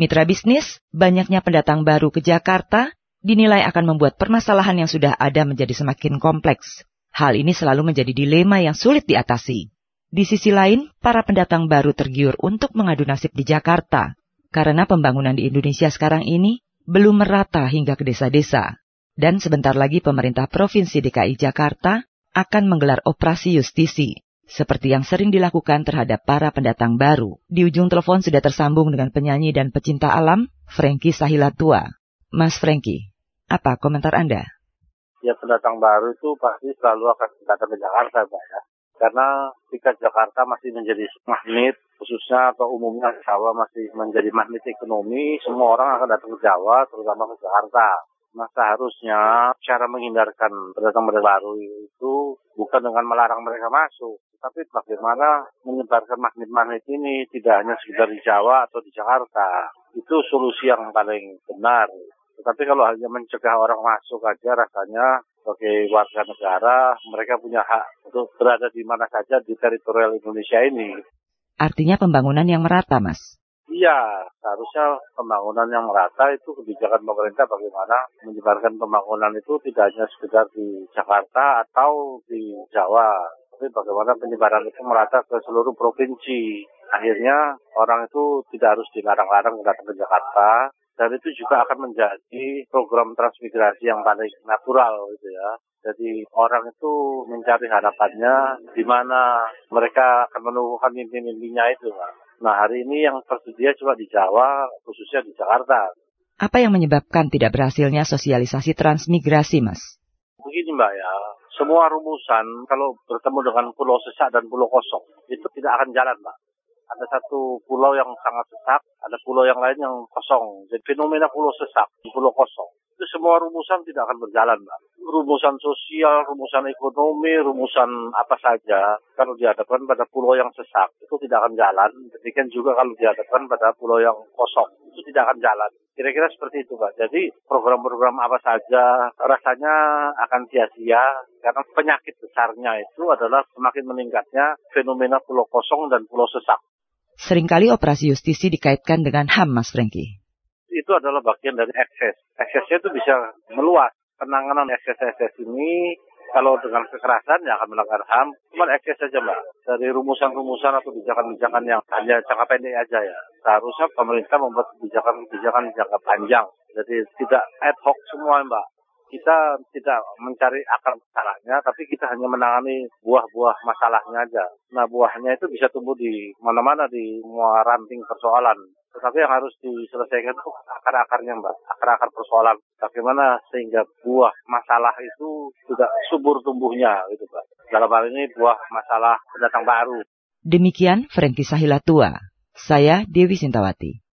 Mitra bisnis, banyaknya pendatang baru ke Jakarta dinilai akan membuat permasalahan yang sudah ada menjadi semakin kompleks. Hal ini selalu menjadi dilema yang sulit diatasi. Di sisi lain, para pendatang baru tergiur untuk mengadu nasib di Jakarta, karena pembangunan di Indonesia sekarang ini belum merata hingga ke desa-desa. Dan sebentar lagi pemerintah Provinsi DKI Jakarta akan menggelar operasi justisi seperti yang sering dilakukan terhadap para pendatang baru. Di ujung telepon sudah tersambung dengan penyanyi dan pecinta alam, Frankie Sahilatua. Mas Frankie, apa komentar Anda? Ya pendatang baru itu pasti selalu akan datang ke Jakarta, Pak ya. Karena jika Jakarta masih menjadi magnet, khususnya atau umumnya Jawa masih menjadi magnet ekonomi, semua orang akan datang ke Jawa, terutama ke Jakarta. Nah seharusnya cara menghindarkan pendatang-pendatang baru itu bukan dengan melarang mereka masuk, tapi bagaimana menyebarkan magnet-magnet ini tidak hanya sekedar di Jawa atau di Jakarta. Itu solusi yang paling benar. Tetapi kalau hanya mencegah orang masuk aja rasanya sebagai warga negara mereka punya hak untuk berada di mana saja di teritorial Indonesia ini. Artinya pembangunan yang merata, Mas? Iya, seharusnya pembangunan yang merata itu kebijakan pemerintah bagaimana menyebarkan pembangunan itu tidak hanya sekedar di Jakarta atau di Jawa, tapi bagaimana penyebaran itu merata ke seluruh provinsi. Akhirnya orang itu tidak harus dilarang-larang datang ke Jakarta, dan itu juga akan menjadi program transmigrasi yang paling natural gitu ya. Jadi orang itu mencari harapannya di mana mereka akan menemukan mimpi-mimpinya itu. Nah hari ini yang tersedia cuma di Jawa, khususnya di Jakarta. Apa yang menyebabkan tidak berhasilnya sosialisasi transmigrasi, Mas? Begini Mbak ya, semua rumusan kalau bertemu dengan pulau sesak dan pulau kosong itu tidak akan jalan, Pak. Ada satu pulau yang sangat sesak, ada pulau yang lain yang kosong. Jadi fenomena pulau sesak, pulau kosong. Semua rumusan tidak akan berjalan, Pak. Rumusan sosial, rumusan ekonomi, rumusan apa saja, kalau dihadapkan pada pulau yang sesak, itu tidak akan jalan. Demikian juga kalau dihadapkan pada pulau yang kosong, itu tidak akan jalan. Kira-kira seperti itu, Pak. Jadi program-program apa saja rasanya akan sia-sia karena penyakit besarnya itu adalah semakin meningkatnya fenomena pulau kosong dan pulau sesak. Seringkali operasi justisi dikaitkan dengan HAM, Mas Franky. Itu adalah bagian dari ekses. Eksesnya itu bisa meluas. Penanganan ekses-ekses ini kalau dengan kekerasan ya akan melanggar HAM, cuma ekses saja mbak. Dari rumusan-rumusan atau kebijakan-kebijakan yang hanya jangka pendek aja ya. Seharusnya pemerintah membuat kebijakan-kebijakan jangka panjang. Jadi tidak ad hoc semua mbak. Kita tidak mencari akar masalahnya, tapi kita hanya menangani buah-buah masalahnya aja. Nah buahnya itu bisa tumbuh di mana-mana di semua ranting persoalan. Tetapi yang harus diselesaikan itu akar-akarnya mbak, akar-akar persoalan. Bagaimana sehingga buah masalah itu tidak subur tumbuhnya gitu mbak. Dalam hal ini buah masalah pendatang baru. Demikian Franky Sahilatua. Saya Dewi Sintawati.